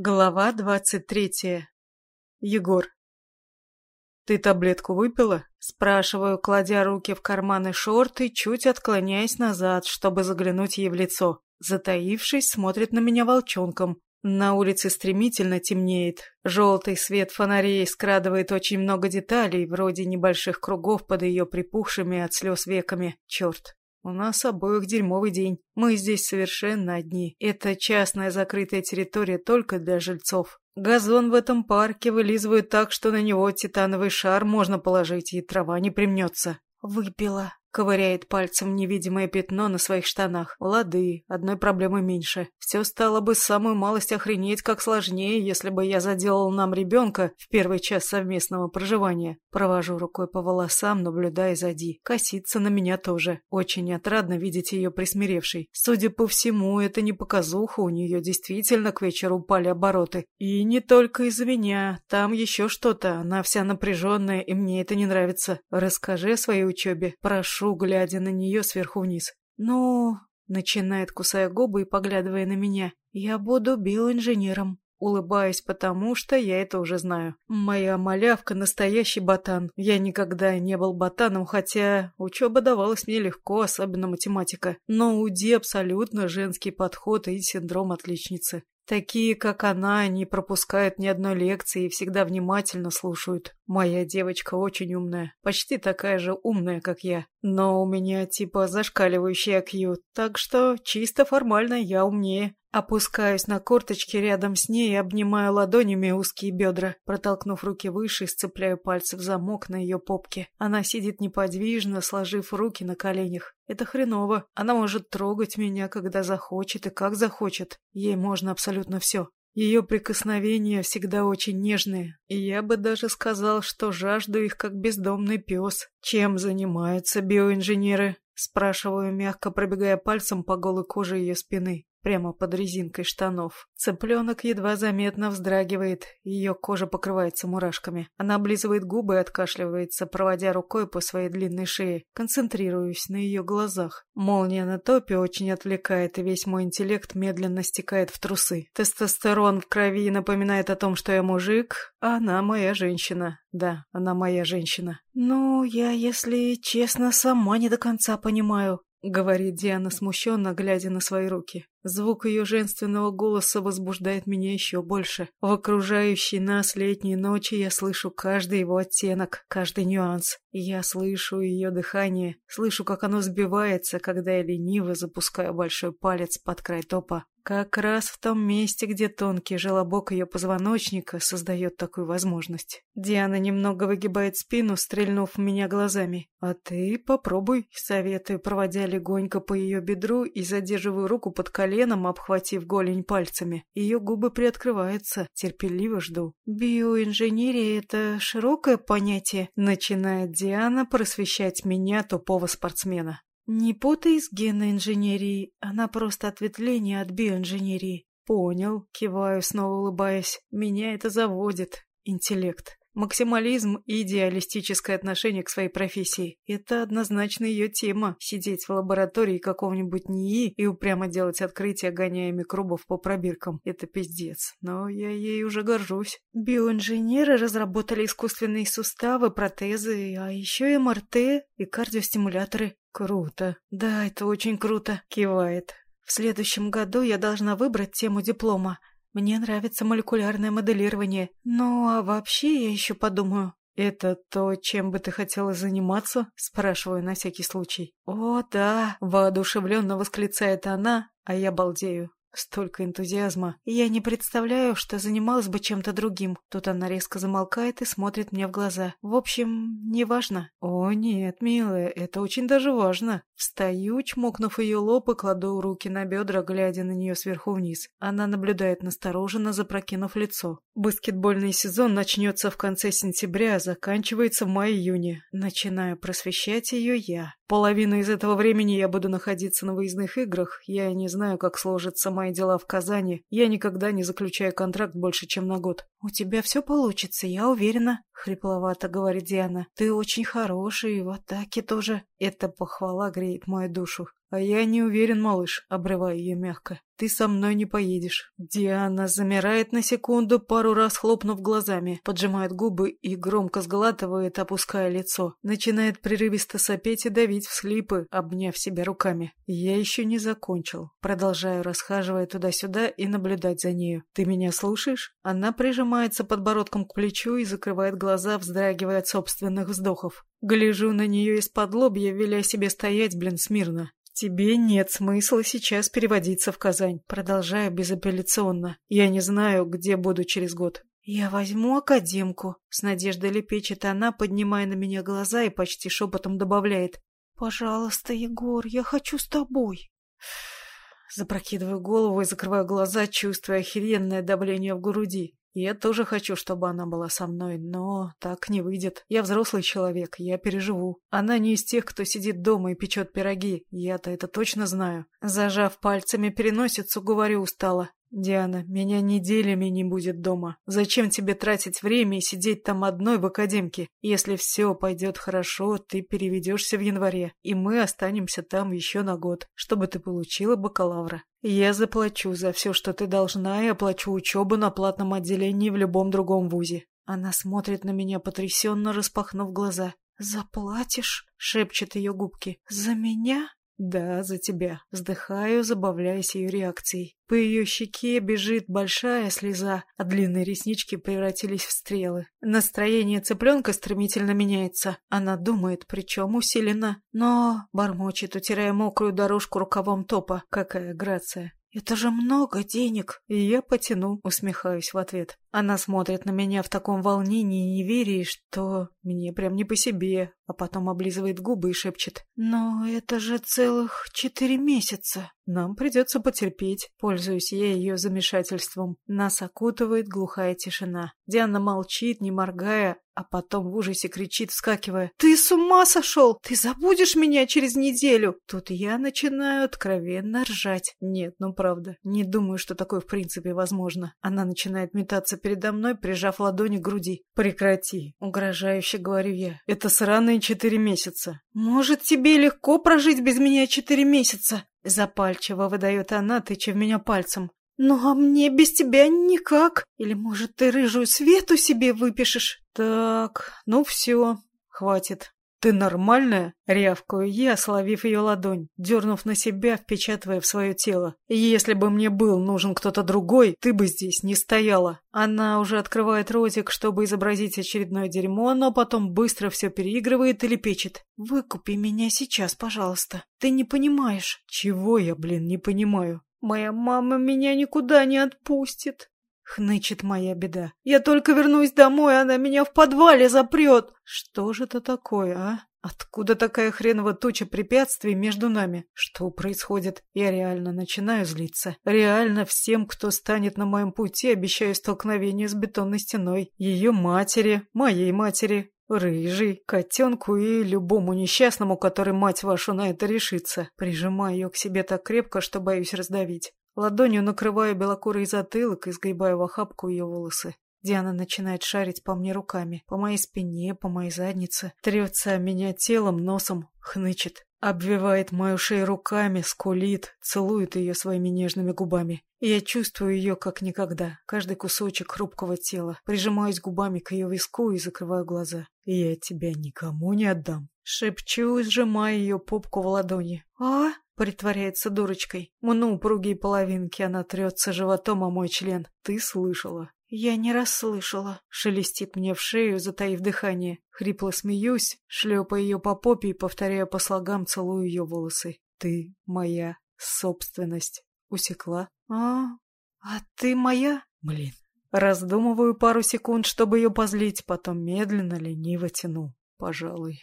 Глава двадцать третья. Егор. «Ты таблетку выпила?» Спрашиваю, кладя руки в карманы шорты, чуть отклоняясь назад, чтобы заглянуть ей в лицо. Затаившись, смотрит на меня волчонком. На улице стремительно темнеет. Желтый свет фонарей скрадывает очень много деталей, вроде небольших кругов под ее припухшими от слез веками. Черт, у нас обоих дерьмовый день. Мы здесь совершенно одни. Это частная закрытая территория только для жильцов. Газон в этом парке вылизывают так, что на него титановый шар можно положить, и трава не примнется. Выпила. Ковыряет пальцем невидимое пятно на своих штанах. Лады, одной проблемы меньше. Все стало бы самую малость охренеть как сложнее, если бы я заделал нам ребенка в первый час совместного проживания. Провожу рукой по волосам, наблюдая за Ди. Косится на меня тоже. Очень отрадно видеть ее присмиревшей. Судя по всему, это не показуха, у нее действительно к вечеру упали обороты. И не только из-за меня. Там еще что-то. Она вся напряженная, и мне это не нравится. Расскажи о своей учебе. Прошу прошу, глядя на нее сверху вниз. «Ну...» — начинает, кусая губы и поглядывая на меня. «Я буду биоинженером». Улыбаюсь, потому что я это уже знаю. Моя малявка — настоящий ботан. Я никогда не был ботаном, хотя учеба давалась мне легко, особенно математика. Но у Ди абсолютно женский подход и синдром отличницы. Такие, как она, не пропускают ни одной лекции и всегда внимательно слушают. Моя девочка очень умная, почти такая же умная, как я. Но у меня типа зашкаливающий IQ, так что чисто формально я умнее. Опускаюсь на корточки рядом с ней и обнимаю ладонями узкие бедра. Протолкнув руки выше, сцепляю пальцы в замок на ее попке. Она сидит неподвижно, сложив руки на коленях. Это хреново. Она может трогать меня, когда захочет и как захочет. Ей можно абсолютно все. Ее прикосновения всегда очень нежные, и я бы даже сказал, что жажду их как бездомный пес. Чем занимаются биоинженеры? Спрашиваю, мягко пробегая пальцем по голой коже ее спины прямо под резинкой штанов. Цыпленок едва заметно вздрагивает, ее кожа покрывается мурашками. Она облизывает губы и откашливается, проводя рукой по своей длинной шее. Концентрируюсь на ее глазах. Молния на топе очень отвлекает, и весь мой интеллект медленно стекает в трусы. Тестостерон в крови напоминает о том, что я мужик, а она моя женщина. Да, она моя женщина. Ну, я, если честно, сама не до конца понимаю, — говорит Диана смущенно, глядя на свои руки. Звук ее женственного голоса возбуждает меня еще больше. В окружающей нас летней ночи я слышу каждый его оттенок, каждый нюанс. Я слышу ее дыхание, слышу, как оно сбивается, когда я лениво запускаю большой палец под край топа. Как раз в том месте, где тонкий желобок ее позвоночника создает такую возможность. Диана немного выгибает спину, стрельнув в меня глазами. «А ты попробуй», — советую, проводя легонько по ее бедру и задерживаю руку под коленом, обхватив голень пальцами. Ее губы приоткрываются, терпеливо жду. «Биоинженерия — это широкое понятие», — начинает Диана просвещать меня, тупого спортсмена. Не путай с генной инженерией, она просто ответвление от биоинженерии. Понял, киваю, снова улыбаясь. Меня это заводит. Интеллект. Максимализм и идеалистическое отношение к своей профессии – это однозначно ее тема – сидеть в лаборатории какого-нибудь НИИ и упрямо делать открытия, гоняя микробов по пробиркам. Это пиздец, но я ей уже горжусь. Биоинженеры разработали искусственные суставы, протезы, а еще МРТ и кардиостимуляторы. Круто. Да, это очень круто, кивает. В следующем году я должна выбрать тему диплома – мне нравится молекулярное моделирование. Ну, а вообще я еще подумаю. «Это то, чем бы ты хотела заниматься?» – спрашиваю на всякий случай. «О, да!» – воодушевленно восклицает она, а я балдею. Столько энтузиазма. Я не представляю, что занималась бы чем-то другим. Тут она резко замолкает и смотрит мне в глаза. В общем, не важно. О, нет, милая, это очень даже важно. Встаю, чмокнув ее лоб и кладу руки на бедра, глядя на нее сверху вниз. Она наблюдает настороженно, запрокинув лицо. Баскетбольный сезон начнется в конце сентября, заканчивается в мае-июне. Начинаю просвещать ее я. Половину из этого времени я буду находиться на выездных играх. Я не знаю, как сложатся мои дела в Казани. Я никогда не заключаю контракт больше, чем на год. «У тебя все получится, я уверена», — хрипловато говорит Диана. «Ты очень хороший, в атаке тоже». Эта похвала греет мою душу. А я не уверен, малыш, обрывая ее мягко. Ты со мной не поедешь. Диана замирает на секунду, пару раз хлопнув глазами, поджимает губы и громко сглатывает, опуская лицо. Начинает прерывисто сопеть и давить всхлипы, обняв себя руками. Я еще не закончил. Продолжаю, расхаживая туда-сюда и наблюдать за нею. Ты меня слушаешь? Она прижимается подбородком к плечу и закрывает глаза, вздрагивая от собственных вздохов. Гляжу на нее из-под лобья, веля себе стоять, блин, смирно. «Тебе нет смысла сейчас переводиться в Казань», продолжаю безапелляционно. «Я не знаю, где буду через год». «Я возьму академку», — с надеждой лепечет она, поднимая на меня глаза и почти шепотом добавляет. «Пожалуйста, Егор, я хочу с тобой». Запрокидываю голову и закрываю глаза, чувствуя охеренное давление в груди. Я тоже хочу, чтобы она была со мной, но так не выйдет. Я взрослый человек, я переживу. Она не из тех, кто сидит дома и печет пироги. Я-то это точно знаю. Зажав пальцами переносицу, говорю устало. «Диана, меня неделями не будет дома. Зачем тебе тратить время и сидеть там одной в академке? Если все пойдет хорошо, ты переведешься в январе, и мы останемся там еще на год, чтобы ты получила бакалавра. Я заплачу за все, что ты должна, и оплачу учебу на платном отделении в любом другом вузе». Она смотрит на меня потрясенно, распахнув глаза. «Заплатишь?» — шепчет ее губки. «За меня?» «Да, за тебя». Вздыхаю, забавляясь ее реакцией. По ее щеке бежит большая слеза, а длинные реснички превратились в стрелы. Настроение цыпленка стремительно меняется. Она думает, причем усиленно, но бормочет, утирая мокрую дорожку рукавом топа. Какая грация. «Это же много денег!» И я потяну, усмехаюсь в ответ. Она смотрит на меня в таком волнении и неверии, что мне прям не по себе, а потом облизывает губы и шепчет. «Но это же целых четыре месяца!» Нам придется потерпеть, пользуюсь я ее замешательством. Нас окутывает глухая тишина. Диана молчит, не моргая, а потом в ужасе кричит, вскакивая. «Ты с ума сошел! Ты забудешь меня через неделю!» Тут я начинаю откровенно ржать. Нет, ну правда, не думаю, что такое в принципе возможно. Она начинает метаться передо мной, прижав ладони к груди. «Прекрати!» — угрожающе говорю я. «Это четыре месяца!» «Может, тебе легко прожить без меня четыре месяца?» Запальчиво выдает она, тыча в меня пальцем. «Ну а мне без тебя никак. Или, может, ты рыжую свету себе выпишешь?» «Так, ну все, хватит. «Ты нормальная?» — рявкаю я, словив ее ладонь, дернув на себя, впечатывая в свое тело. «Если бы мне был нужен кто-то другой, ты бы здесь не стояла». Она уже открывает ротик, чтобы изобразить очередное дерьмо, но потом быстро все переигрывает или печет. «Выкупи меня сейчас, пожалуйста. Ты не понимаешь». «Чего я, блин, не понимаю?» «Моя мама меня никуда не отпустит». Хнычет моя беда. Я только вернусь домой, она меня в подвале запрет. Что же это такое, а? Откуда такая хреновая туча препятствий между нами? Что происходит? Я реально начинаю злиться. Реально всем, кто станет на моем пути, обещаю столкновение с бетонной стеной. Ее матери, моей матери, Рыжий, котенку и любому несчастному, который, мать вашу, на это решится. Прижимаю ее к себе так крепко, что боюсь раздавить. Ладонью накрываю белокурый затылок и сгребаю в охапку ее волосы. Диана начинает шарить по мне руками, по моей спине, по моей заднице, трется меня телом, носом, хнычет, обвивает мою шею руками, скулит, целует ее своими нежными губами. И я чувствую ее как никогда, каждый кусочек хрупкого тела, прижимаюсь губами к ее виску и закрываю глаза. Я тебя никому не отдам. Шепчу, сжимая ее попку в ладони. «А?» Притворяется дурочкой. Мну упругие половинки, она трется животом о мой член. Ты слышала. Я не расслышала. Шелестит мне в шею, затаив дыхание. Хрипло смеюсь, шлепая ее по попе и повторяю по слогам, целую ее волосы. Ты моя собственность. Усекла. А, а ты моя? Блин. Раздумываю пару секунд, чтобы ее позлить, потом медленно, лениво тяну. Пожалуй.